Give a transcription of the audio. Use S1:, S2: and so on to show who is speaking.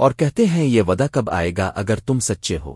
S1: اور کہتے ہیں یہ ودا کب آئے گا اگر تم سچے ہو؟